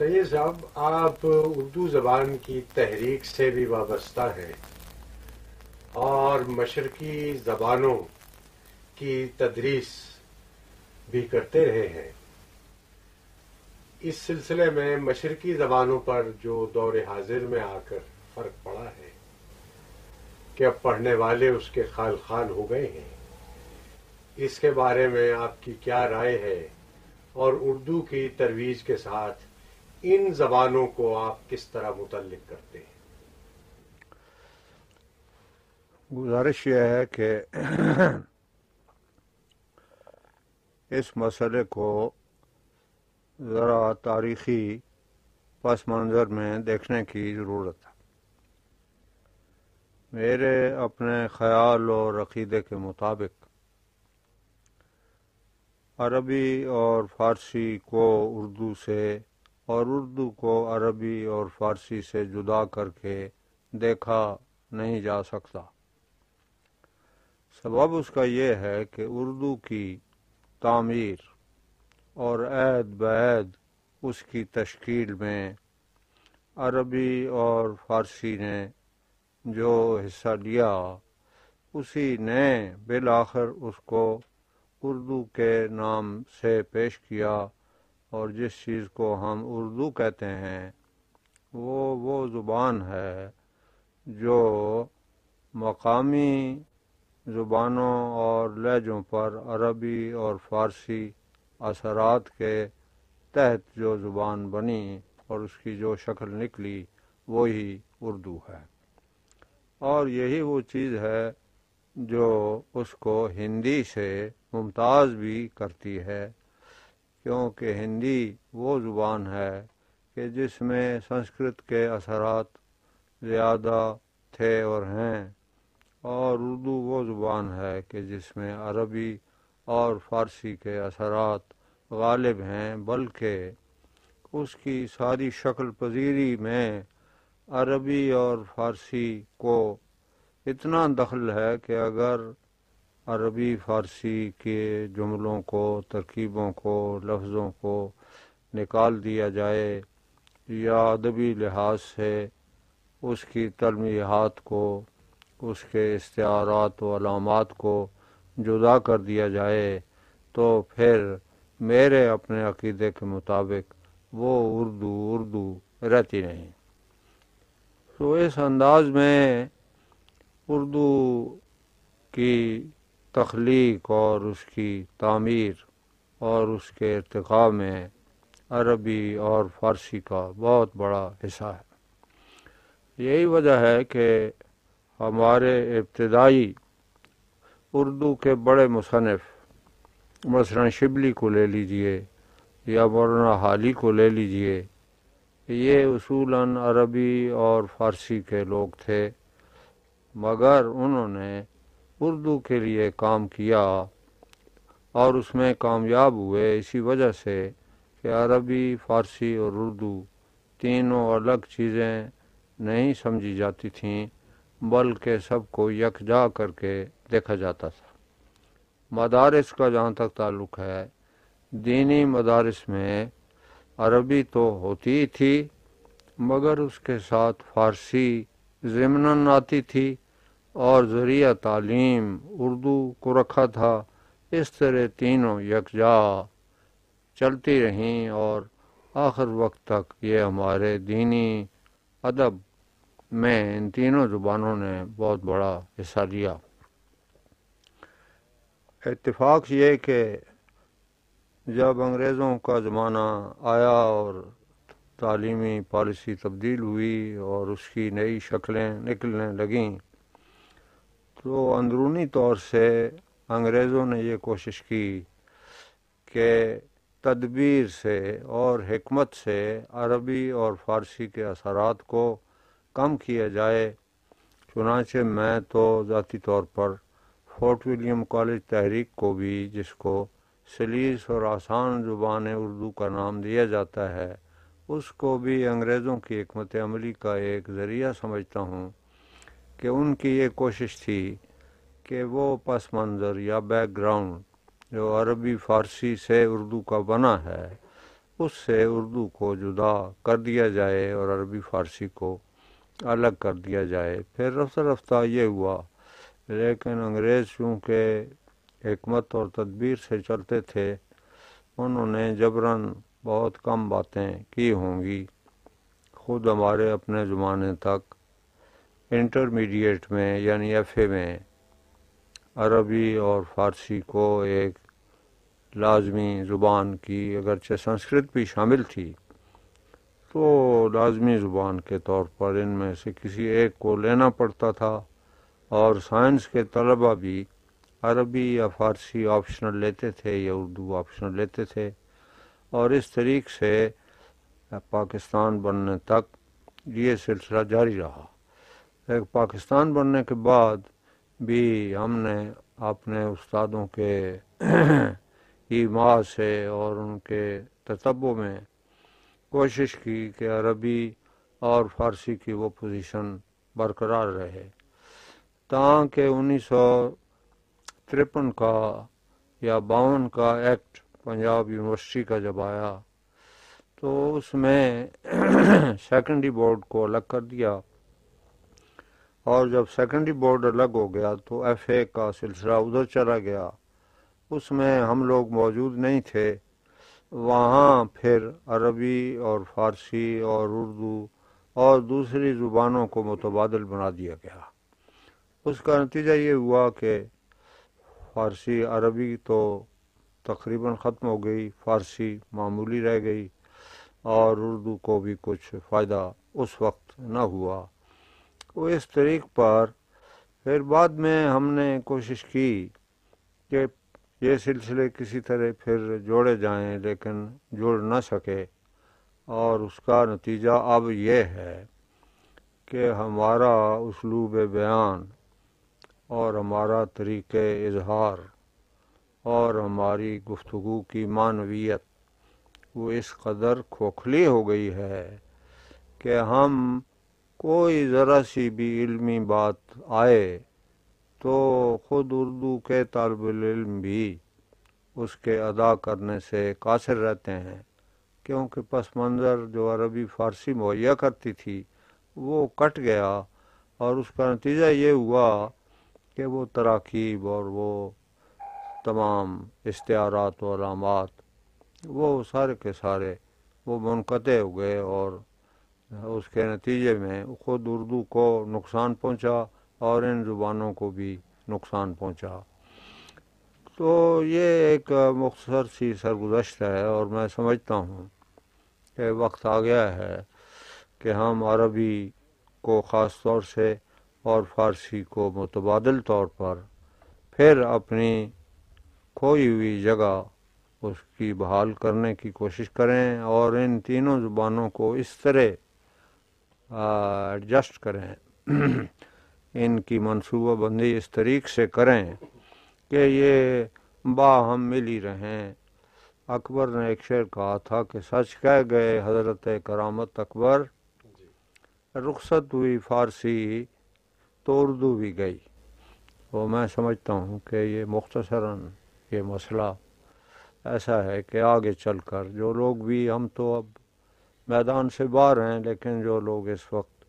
سید صاحب آپ اردو زبان کی تحریک سے بھی وابستہ ہیں اور مشرقی زبانوں کی تدریس بھی کرتے رہے ہیں۔ اس سلسلے میں مشرقی زبانوں پر جو دور حاضر میں آ کر فرق پڑا ہے کہ اب پڑھنے والے اس کے خال خال ہو گئے ہیں۔ اس کے بارے میں آپ کی کیا رائے ہے اور اردو کی ترویج کے ساتھ ان زبانوں کو آپ کس طرح متعلق کرتے ہیں؟ گزارش یہ ہے کہ اس مسئلے کو ذرا تاریخی پس منظر میں دیکھنے کی ضرورت ہے۔ میرے اپنے خیال اور عقیدے کے مطابق عربی اور فارسی کو اردو سے اور اردو کو عربی اور فارسی سے جدا کر کے دیکھا نہیں جا سکتا۔ سبب اس کا یہ ہے کہ اردو کی تعمیر اور عید بعید اس کی تشکیل میں عربی اور فارسی نے جو حصہ لیا، اسی نے بالآخر اس کو اردو کے نام سے پیش کیا۔ اور جس چیز کو ہم اردو کہتے ہیں، وہ وہ زبان ہے جو مقامی زبانوں اور لہجوں پر عربی اور فارسی اثرات کے تحت جو زبان بنی اور اس کی جو شکل نکلی، وہی اردو ہے۔ اور یہی وہ چیز ہے جو اس کو ہندی سے ممتاز بھی کرتی ہے۔ کیونکہ ہندی وہ زبان ہے کہ جس میں سنسکرت کے اثرات زیادہ تھے اور ہیں، اور اردو وہ زبان ہے کہ جس میں عربی اور فارسی کے اثرات غالب ہیں، بلکہ اس کی ساری شکل پذیری میں عربی اور فارسی کو اتنا دخل ہے کہ اگر عربی، فارسی کے جملوں کو، ترکیبوں کو، لفظوں کو نکال دیا جائے یا ادبی لحاظ سے اس کی تلمیحات کو، اس کے استعارات و علامات کو جدا کر دیا جائے، تو پھر میرے اپنے عقیدے کے مطابق وہ اردو اردو رہتی نہیں۔ تو اس انداز میں اردو کی تخلیق اور اس کی تعمیر اور اس کے ارتقاء میں عربی اور فارسی کا بہت بڑا حصہ ہے۔ یہی وجہ ہے کہ ہمارے ابتدائی اردو کے بڑے مصنف، مثلا شبلی کو لے لیجیے یا مولانا حالی کو لے لیجیے، یہ اصولاً عربی اور فارسی کے لوگ تھے، مگر انہوں نے اردو کے لیے کام کیا اور اس میں کامیاب ہوئے، اسی وجہ سے کہ عربی، فارسی اور اردو تینوں الگ چیزیں نہیں سمجھی جاتی تھیں، بلکہ سب کو یکجا کر کے دیکھا جاتا تھا۔ مدارس کا جہاں تک تعلق ہے، دینی مدارس میں عربی تو ہوتی تھی، مگر اس کے ساتھ فارسی ضمن آتی تھی۔ اور ذریعہ تعلیم اردو کو رکھا تھا۔ اس طرح تینوں یکجا چلتی رہیں اور آخر وقت تک یہ ہمارے دینی ادب میں ان تینوں زبانوں نے بہت بڑا حصہ لیا۔ اتفاق یہ کہ جب انگریزوں کا زمانہ آیا اور تعلیمی پالیسی تبدیل ہوئی اور اس کی نئی شکلیں نکلنے لگیں تو اندرونی طور سے انگریزوں نے یہ کوشش کی کہ تدبیر سے اور حکمت سے عربی اور فارسی کے اثرات کو کم کیا جائے چنانچہ میں تو ذاتی طور پر فورٹ ولیم کالج تحریک کو بھی جس کو سلیس اور آسان زبان اردو کا نام دیا جاتا ہے اس کو بھی انگریزوں کی حکمت عملی کا ایک ذریعہ سمجھتا ہوں کہ ان کی یہ کوشش تھی کہ وہ پس منظر یا بیک گراؤنڈ جو عربی فارسی سے اردو کا بنا ہے، اس سے اردو کو جدا کر دیا جائے اور عربی فارسی کو الگ کر دیا جائے۔ پھر رفتہ رفتہ یہ ہوا، لیکن انگریز چونکہ حکمت اور تدبیر سے چلتے تھے، انہوں نے جبراً بہت کم باتیں کی ہوں گی۔ خود ہمارے اپنے زمانے تک انٹرمیڈیٹ میں یعنی ایف اے میں، عربی اور فارسی کو ایک لازمی زبان کی اگرچہ سنسکرت بھی شامل تھی، تو لازمی زبان کے طور پر ان میں سے کسی ایک کو لینا پڑتا تھا اور سائنس کے طلبہ بھی عربی یا فارسی آپشنل لیتے تھے یا اردو آپشنل لیتے تھے، اور اس طریق سے پاکستان بننے تک یہ سلسلہ جاری رہا۔ ایک پاکستان بننے کے بعد بھی ہم نے اپنے استادوں کے ایما سے اور ان کے تتبوں میں کوشش کی کہ عربی اور فارسی کی وہ پوزیشن برقرار رہے۔ تاکہ انیس سو ترپن کا یا باون کا ایکٹ پنجاب یونیورسٹی کا جب آیا تو اس میں سیکنڈری بورڈ کو الگ کر دیا۔ اور جب سیکنڈری بورڈ الگ ہو گیا تو ایف اے کا سلسلہ ادھر چلا گیا۔ اس میں ہم لوگ موجود نہیں تھے۔ وہاں پھر عربی اور فارسی اور اردو اور دوسری زبانوں کو متبادل بنا دیا گیا۔ اس کا نتیجہ یہ ہوا کہ فارسی عربی تو تقریباً ختم ہو گئی، فارسی معمولی رہ گئی اور اردو کو بھی کچھ فائدہ اس وقت نہ ہوا۔ وہ اس طریق پر پھر بعد میں ہم نے کوشش کی کہ یہ سلسلے کسی طرح پھر جوڑے جائیں لیکن جڑ نہ سکے اور اس کا نتیجہ اب یہ ہے کہ ہمارا اسلوب بیان اور ہمارا طریقۂ اظہار اور ہماری گفتگو کی معنویت وہ اس قدر کھوکھلی ہو گئی ہے کہ ہم کوئی ذرا سی بھی علمی بات آئے تو خود اردو کے طالب العلم بھی اس کے ادا کرنے سے قاصر رہتے ہیں۔ کیونکہ پس منظر جو عربی فارسی مہیا کرتی تھی وہ کٹ گیا اور اس کا نتیجہ یہ ہوا کہ وہ تراکیب اور وہ تمام اشتہارات و علامات وہ سارے کے سارے وہ منقطع ہو گئے اور اس کے نتیجے میں خود اردو کو نقصان پہنچا اور ان زبانوں کو بھی نقصان پہنچا۔ تو یہ ایک مختصر سی سرگزشت ہے اور میں سمجھتا ہوں کہ وقت آ گیا ہے کہ ہم عربی کو خاص طور سے اور فارسی کو متبادل طور پر پھر اپنی کھوئی ہوئی جگہ اس کی بحال کرنے کی کوشش کریں اور ان تینوں زبانوں کو اس طرح ایڈجسٹ کریں۔ ان کی منصوبہ بندی اس طریق سے کریں کہ یہ باہم ملی رہیں۔ اکبر نے ایک شعر کہا تھا کہ سچ کہہ گئے حضرت کرامت اکبر، رخصت ہوئی فارسی تو اردو بھی گئی۔ وہ میں سمجھتا ہوں کہ یہ مختصراً یہ مسئلہ ایسا ہے کہ آگے چل کر جو لوگ بھی ہم تو اب میدان سے باہر ہیں لیکن جو لوگ اس وقت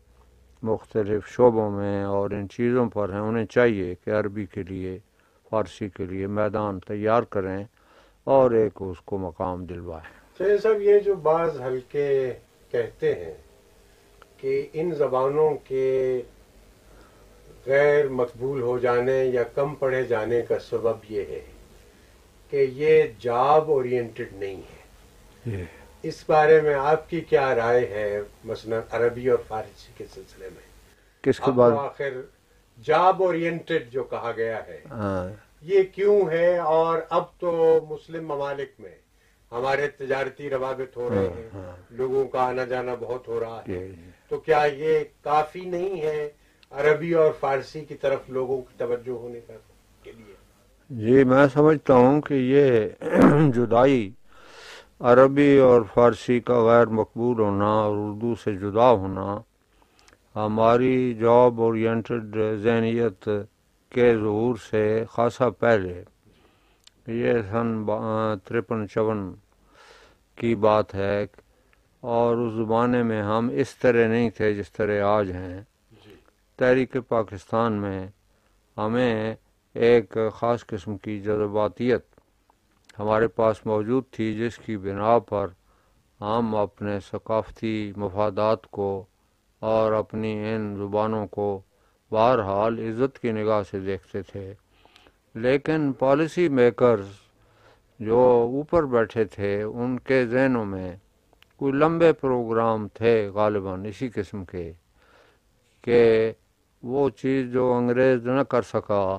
مختلف شعبوں میں اور ان چیزوں پر ہیں انہیں چاہیے کہ عربی کے لیے فارسی کے لیے میدان تیار کریں اور ایک اس کو مقام دلوائیں۔ صاحب یہ جو بعض ہلکے کہتے ہیں کہ ان زبانوں کے غیر مقبول ہو جانے یا کم پڑھے جانے کا سبب یہ ہے کہ یہ جاب اورینٹڈ نہیں ہے۔ اس بارے میں آپ کی کیا رائے ہے مثلا عربی اور فارسی کے سلسلے میں؟ کس کے بعد؟ آخر جاب اورینٹڈ جو کہا گیا ہے ہاں۔ یہ کیوں ہے؟ اور اب تو مسلم ممالک میں ہمارے تجارتی روابط ہو رہے ہیں لوگوں کا آنا جانا بہت ہو رہا ہے۔ تو کیا یہ کافی نہیں ہے عربی اور فارسی کی طرف لوگوں کی توجہ ہونے کا کے لیے؟ جی میں سمجھتا ہوں کہ یہ جدائی عربی اور فارسی کا غیر مقبول ہونا اور اردو سے جدا ہونا ہماری جاب اورینٹڈ ذہنیت کے ظہور سے خاصا پہلے یہ سن ترپن چون کی بات ہے اور اس زمانے میں ہم اس طرح نہیں تھے جس طرح آج ہیں۔ جی۔ تحریک پاکستان میں ہمیں ایک خاص قسم کی جذباتیت ہمارے پاس موجود تھی جس کی بنا پر ہم اپنے ثقافتی مفادات کو اور اپنی ان زبانوں کو بہرحال عزت کی نگاہ سے دیکھتے تھے۔ لیکن پالیسی میکرز جو اوپر بیٹھے تھے، ان کے ذہنوں میں کوئی لمبے پروگرام تھے غالباً اسی قسم کے کہ وہ چیز جو انگریز نہ کر سکا،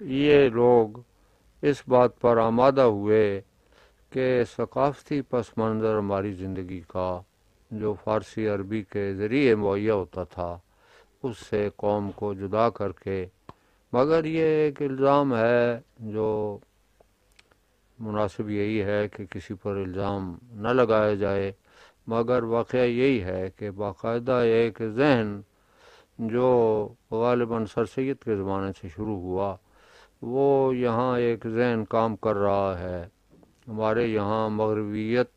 یہ لوگ اس بات پر آمادہ ہوئے کہ ثقافتی پس منظر ہماری زندگی کا جو فارسی عربی کے ذریعے مہیا ہوتا تھا، اس سے قوم کو جدا کر کے۔ مگر یہ ایک الزام ہے جو مناسب یہی ہے کہ کسی پر الزام نہ لگایا جائے۔ مگر واقعہ یہی ہے کہ باقاعدہ ایک ذہن جو غالباً سر سید کے زمانے سے شروع ہوا وہ یہاں ایک ذہن کام کر رہا ہے۔ ہمارے یہاں مغربیت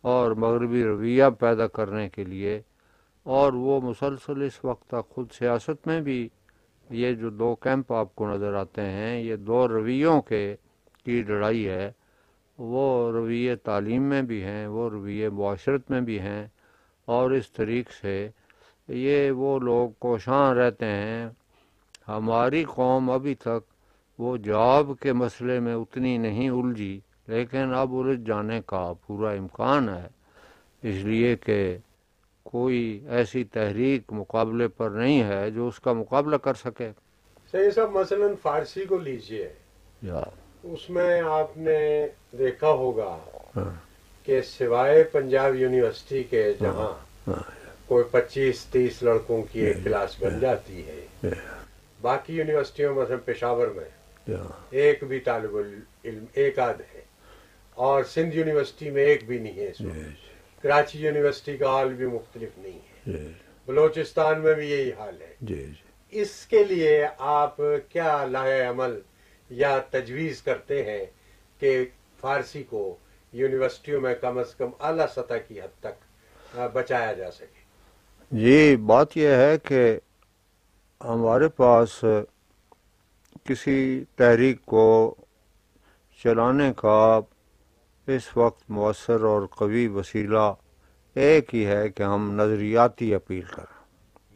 اور مغربی رویہ پیدا کرنے کے لیے اور وہ مسلسل اس وقت تک خود سیاست میں بھی۔ یہ جو دو کیمپ آپ کو نظر آتے ہیں، یہ دو رویوں کے کی لڑائی ہے۔ وہ رویے تعلیم میں بھی ہیں، وہ رویے معاشرت میں بھی ہیں۔ اور اس طریق سے یہ وہ لوگ کوشاں رہتے ہیں۔ ہماری قوم ابھی تک وہ جواب کے مسئلے میں اتنی نہیں الجھی لیکن اب الجھ جانے کا پورا امکان ہے۔ اس لیے کہ کوئی ایسی تحریک مقابلے پر نہیں ہے جو اس کا مقابلہ کر سکے۔ صحیح صاحب مثلا فارسی کو لیجیے۔ یا۔ اس میں آپ نے دیکھا ہوگا ہاں، کہ سوائے پنجاب یونیورسٹی کے جہاں ہاں، کوئی پچیس تیس لڑکوں کی ایک کلاس بن جاتی ہے باقی یونیورسٹیوں مثلا پشاور میں۔ ایک بھی طالب علم ایک آدھ ہے۔ اور سندھ یونیورسٹی میں ایک بھی نہیں ہے اس وقت۔ کراچی یونیورسٹی کا حال بھی مختلف نہیں ہے۔ بلوچستان میں بھی یہی حال ہے۔ اس کے لیے آپ کیا لاہ عمل یا تجویز کرتے ہیں کہ فارسی کو یونیورسٹیوں میں کم از کم اعلیٰ سطح کی حد تک بچایا جا سکے؟ جی بات یہ ہے کہ ہمارے پاس کسی تحریک کو چلانے کا اس وقت مؤثر اور قوی وسیلہ ایک ہی ہے کہ ہم نظریاتی اپیل کریں۔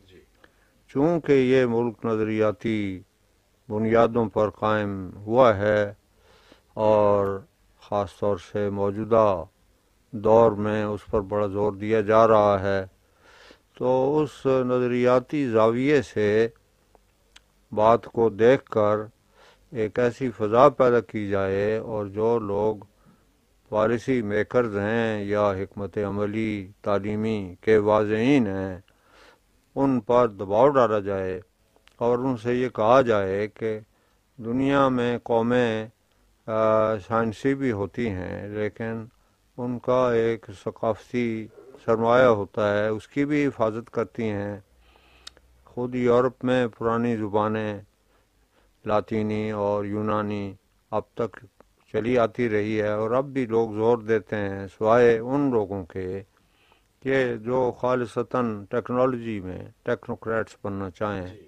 جی۔ چونکہ یہ ملک نظریاتی بنیادوں پر قائم ہوا ہے اور خاص طور سے موجودہ دور میں اس پر بڑا زور دیا جا رہا ہے تو اس نظریاتی زاویے سے بات کو دیکھ کر ایک ایسی فضا پیدا کی جائے اور جو لوگ پالیسی میکرز ہیں یا حکمت عملی تعلیمی کے واضعین ہیں، ان پر دباؤ ڈالا جائے اور ان سے یہ کہا جائے کہ دنیا میں قومیں سائنسی بھی ہوتی ہیں، لیکن ان کا ایک ثقافتی سرمایہ ہوتا ہے، اس کی بھی حفاظت کرتی ہیں۔ خود یورپ میں پرانی زبانیں لاطینی اور یونانی اب تک چلی آتی رہی ہے اور اب بھی لوگ زور دیتے ہیں سوائے ان لوگوں کے کہ جو خالصتاً ٹیکنالوجی میں ٹیکنوکریٹس بننا چاہیں۔ جی۔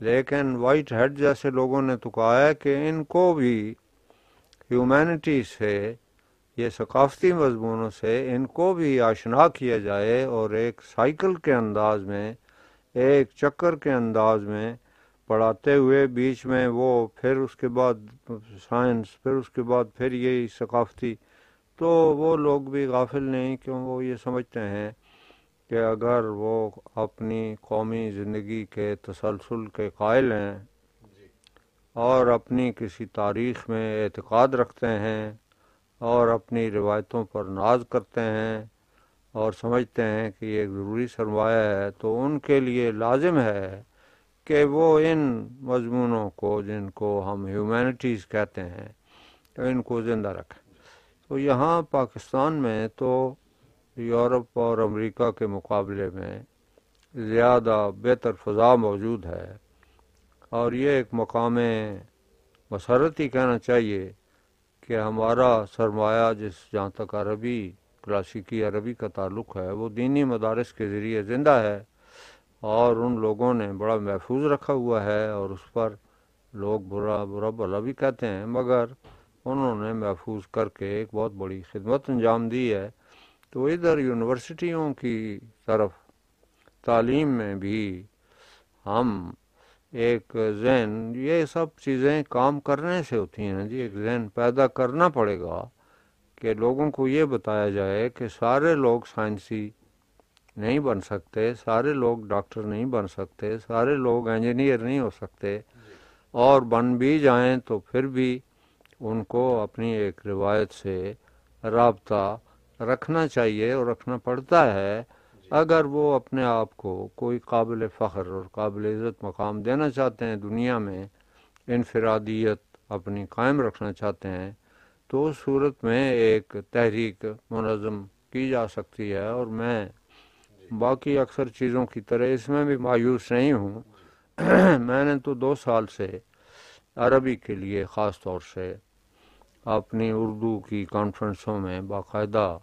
لیکن وائٹ ہیڈ جیسے لوگوں نے تو کہا ہے کہ ان کو بھی ہیومینٹی سے یہ ثقافتی مضمونوں سے ان کو بھی آشنا کیا جائے اور ایک سائیکل کے انداز میں ایک چکر کے انداز میں پڑھاتے ہوئے بیچ میں وہ پھر اس کے بعد سائنس پھر اس کے بعد پھر یہی ثقافتی۔ تو وہ لوگ بھی غافل نہیں کیوں؟ وہ یہ سمجھتے ہیں کہ اگر وہ اپنی قومی زندگی کے تسلسل کے قائل ہیں جی۔ اور اپنی کسی تاریخ میں اعتقاد رکھتے ہیں اور اپنی روایتوں پر ناز کرتے ہیں اور سمجھتے ہیں کہ یہ ایک ضروری سرمایہ ہے، تو ان کے لیے لازم ہے کہ وہ ان مضمونوں کو، جن کو ہم ہیومینٹیز کہتے ہیں، ان کو زندہ رکھیں۔ تو یہاں پاکستان میں تو یورپ اور امریکہ کے مقابلے میں زیادہ بہتر فضا موجود ہے۔ اور یہ ایک مقام مسرت ہی کہنا چاہیے کہ ہمارا سرمایہ جس جہاں تک عربی کلاسیکی عربی کا تعلق ہے، وہ دینی مدارس کے ذریعے زندہ ہے اور ان لوگوں نے بڑا محفوظ رکھا ہوا ہے اور اس پر لوگ برا برا بلا بھی کہتے ہیں، مگر انہوں نے محفوظ کر کے ایک بہت بڑی خدمت انجام دی ہے۔ تو ادھر یونیورسٹیوں کی طرف تعلیم میں بھی ہم ایک ذہن، یہ سب چیزیں کام کرنے سے ہوتی ہیں جی ایک ذہن پیدا کرنا پڑے گا۔ کہ لوگوں کو یہ بتایا جائے کہ سارے لوگ سائنسی نہیں بن سکتے، سارے لوگ ڈاکٹر نہیں بن سکتے، سارے لوگ انجینئر نہیں ہو سکتے۔ اور بن بھی جائیں تو پھر بھی ان کو اپنی ایک روایت سے رابطہ رکھنا چاہیے اور رکھنا پڑتا ہے۔ اگر وہ اپنے آپ کو کوئی قابل فخر اور قابل عزت مقام دینا چاہتے ہیں دنیا میں، انفرادیت اپنی قائم رکھنا چاہتے ہیں تو اس صورت میں ایک تحریک منظم کی جا سکتی ہے اور میں باقی اکثر چیزوں کی طرح اس میں بھی مایوس نہیں ہوں۔ میں نے تو دو سال سے عربی کے لیے خاص طور سے اپنی اردو کی کانفرنسوں میں باقاعدہ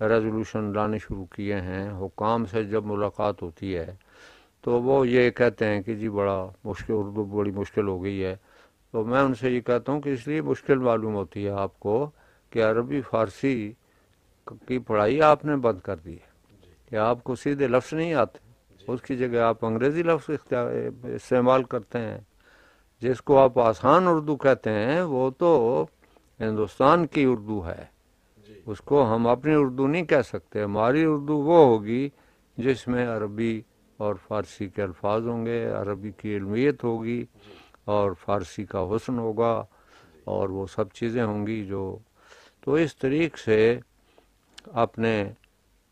ریزولوشن لانے شروع کیے ہیں۔ حکام سے جب ملاقات ہوتی ہے تو وہ یہ کہتے ہیں کہ جی بڑا مشکل، اردو بڑی مشکل ہو گئی ہے۔ تو میں ان سے یہ کہتا ہوں کہ اس لیے مشکل معلوم ہوتی ہے آپ کو کہ عربی، فارسی کی پڑھائی آپ نے بند کر دی ہے۔ کہ آپ کو سیدھے لفظ نہیں آتے۔ اس کی جگہ آپ انگریزی لفظ استعمال کرتے ہیں۔ جس کو آپ آسان اردو کہتے ہیں، وہ تو ہندوستان کی اردو ہے۔ اس کو ہم اپنی اردو نہیں کہہ سکتے۔ ہماری اردو وہ ہوگی جس میں عربی اور فارسی کے الفاظ ہوں گے، عربی کی علمیت ہوگی۔ اور فارسی کا حسن ہوگا اور وہ سب چیزیں ہوں گی جو تو اس طریق سے اپنے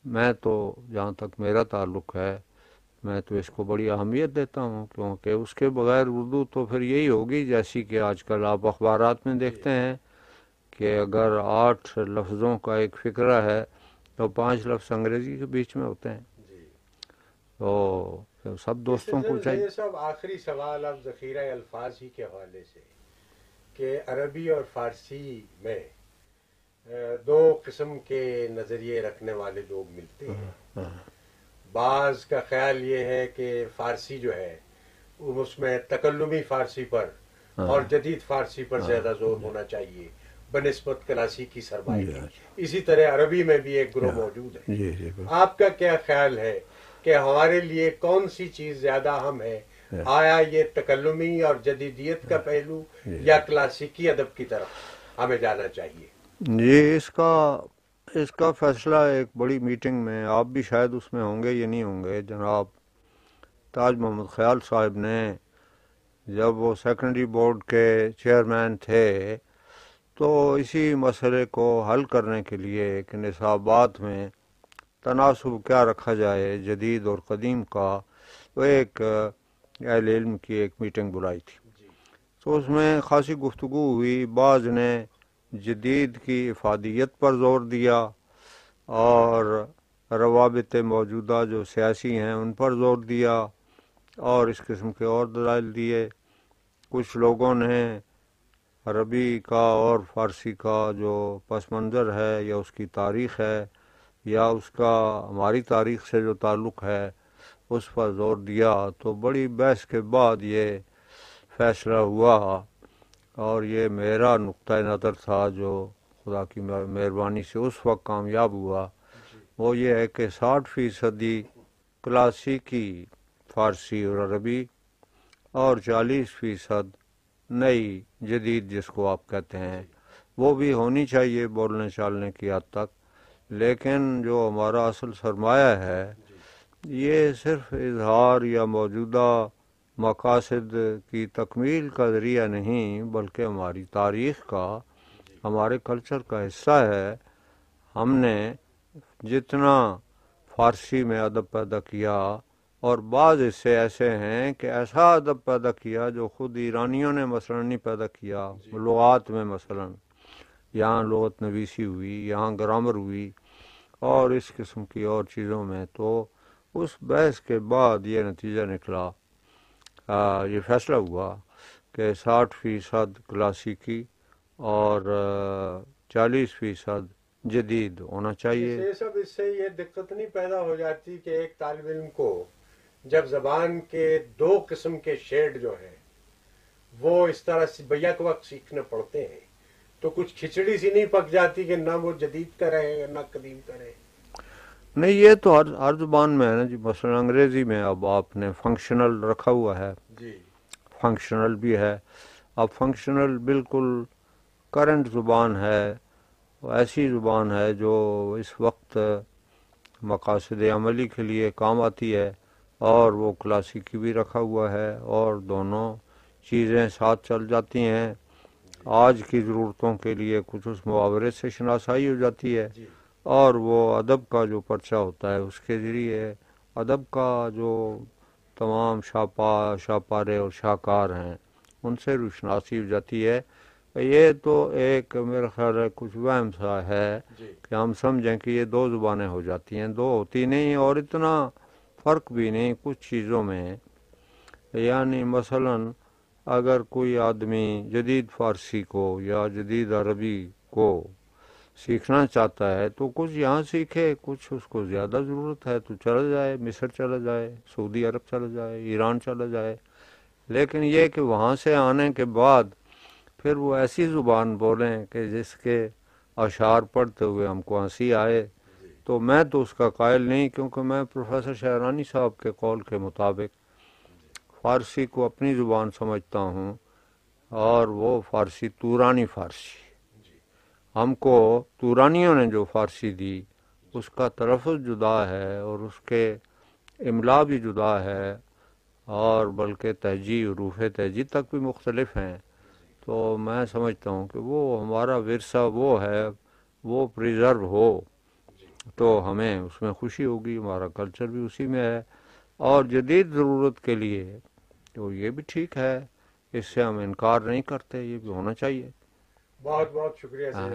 میں تو جہاں تک میرا تعلق ہے میں تو اس کو بڑی اہمیت دیتا ہوں کیونکہ اس کے بغیر اردو تو پھر یہی ہوگی جیسی کہ آج کل آپ اخبارات میں دیکھتے ہیں کہ اگر آٹھ لفظوں کا ایک فکرہ ہے تو پانچ لفظ انگریزی کے بیچ میں ہوتے ہیں جی۔ تو سب دوستوں کو چاہیے۔ سب آخری سوال اب ذخیرہ الفاظ ہی کے حوالے سے کہ عربی اور فارسی میں دو قسم کے نظریے رکھنے والے لوگ ملتے ہیں۔ ہاں، ہاں۔ بعض کا خیال یہ ہے کہ فارسی جو ہے اس میں تکلمی فارسی پر ہاں۔ اور جدید فارسی پر زیادہ زور ہونا چاہیے۔ بنسبت کلاسی کی سرمایہ۔ اسی طرح عربی میں بھی ایک گروہ موجود ہے۔ آپ کا کیا خیال ہے؟ کہ ہمارے لیے کون سی چیز زیادہ اہم ہے؟ آیا یہ تکلمی اور جدیدیت کا پہلو یا کلاسیکی ادب کی طرف ہمیں جانا چاہیے؟ جی اس کا اس کا فیصلہ ایک بڑی میٹنگ میں آپ بھی شاید اس میں ہوں گے یا نہیں ہوں گے جناب تاج محمد خیال صاحب نے جب وہ سیکنڈری بورڈ کے چیئرمین تھے تو اسی مسئلے کو حل کرنے کے لیے ایک نصابات میں تناسب کیا رکھا جائے جدید اور قدیم کا وہ ایک اہل علم کی ایک میٹنگ بلائی تھی۔ تو اس میں خاصی گفتگو ہوئی بعض نے جدید کی افادیت پر زور دیا اور روابط موجودہ جو سیاسی ہیں ان پر زور دیا اور اس قسم کے اور دلائل دیے۔ کچھ لوگوں نے عربی کا اور فارسی کا جو پس منظر ہے یا اس کی تاریخ ہے یا اس کا ہماری تاریخ سے جو تعلق ہے اس پر زور دیا تو بڑی بحث کے بعد یہ فیصلہ ہوا اور یہ میرا نقطۂ نظر تھا جو خدا کی مہربانی سے اس وقت کامیاب ہوا۔ وہ یہ ہے کہ ساٹھ فیصدی کلاسیکی فارسی اور عربی اور چالیس فیصد نئی جدید جس کو آپ کہتے ہیں وہ بھی ہونی چاہیے بولنے چالنے کی حد تک۔ لیکن جو ہمارا اصل سرمایہ ہے یہ صرف اظہار یا موجودہ مقاصد کی تکمیل کا ذریعہ نہیں بلکہ ہماری تاریخ کا ہمارے کلچر کا حصہ ہے ہم نے جتنا فارسی میں ادب پیدا کیا اور بعض حصے ایسے ہیں کہ ایسا ادب پیدا کیا جو خود ایرانیوں نے مثلا نہیں پیدا کیا جی۔ لغات میں مثلا یہاں لغت نویسی ہوئی، یہاں گرامر ہوئی اور اس قسم کی اور چیزوں میں تو اس بحث کے بعد یہ نتیجہ نکلا۔ یہ فیصلہ ہوا کہ ساٹھ فیصد کلاسیکی اور چالیس فیصد جدید ہونا چاہیے۔ یہ سب، اس سے یہ دقت نہیں پیدا ہو جاتی کہ ایک طالب علم کو جب زبان کے دو قسم کے شیڈ جو ہیں وہ اس طرح سے بیک وقت سیکھنے پڑتے ہیں۔ تو کچھ کھچڑی سی نہیں پک جاتی کہ نہ وہ جدید کرے نہ قدیم کرے۔ نہیں یہ تو ہر ہر زبان میں ہے نا جی۔ مثلا انگریزی میں اب آپ نے فنکشنل رکھا ہوا ہے۔ جی۔ فنکشنل بھی ہے۔ اب فنکشنل بالکل کرنٹ زبان ہے۔ ایسی زبان ہے جو اس وقت مقاصد عملی کے لیے کام آتی ہے۔ اور وہ کلاسیکی بھی رکھا ہوا ہے۔ اور دونوں چیزیں ساتھ چل جاتی ہیں۔ آج کی ضرورتوں کے لیے کچھ اس محاورے سے شناسائی ہو جاتی ہے جی۔ اور وہ ادب کا جو پرچہ ہوتا ہے اس کے ذریعے ادب کا جو تمام شاپا شاپارے اور شاہکار ہیں ان سے روشناسی ہو جاتی ہے۔ یہ تو ایک میرا خیال ہے کچھ وہم سا ہے جی۔ کہ ہم سمجھیں کہ یہ دو زبانیں ہو جاتی ہیں دو ہوتی نہیں اور اتنا فرق بھی نہیں کچھ چیزوں میں۔ یعنی مثلا اگر کوئی آدمی جدید فارسی کو یا جدید عربی کو سیکھنا چاہتا ہے تو کچھ یہاں سیکھے، کچھ اس کو زیادہ ضرورت ہے تو چلا جائے، مصر چلا جائے، سعودی عرب چلا جائے، ایران چلا جائے۔ لیکن یہ کہ وہاں سے آنے کے بعد پھر وہ ایسی زبان بولیں کہ جس کے اشعار پڑھتے ہوئے ہم کو ہنسی آئے۔ تو میں تو اس کا قائل نہیں کیونکہ میں پروفیسر شہرانی صاحب کے قول کے مطابق فارسی کو اپنی زبان سمجھتا ہوں اور وہ فارسی تورانی فارسی۔ ہم کو تورانیوں نے جو فارسی دی، اس کا تلفظ جدا ہے اور اس کے املا بھی جدا ہے اور بلکہ تہجی، حروف تہجی تک بھی مختلف ہیں۔ تو میں سمجھتا ہوں کہ وہ ہمارا ورثہ وہ ہے، وہ پریزرو ہو۔ تو ہمیں اس میں خوشی ہوگی، ہمارا کلچر بھی اسی میں ہے۔ اور جدید ضرورت کے لیے تو یہ بھی ٹھیک ہے۔ اس سے ہم انکار نہیں کرتے یہ بھی ہونا چاہیے۔ بہت بہت شکریہ ہاں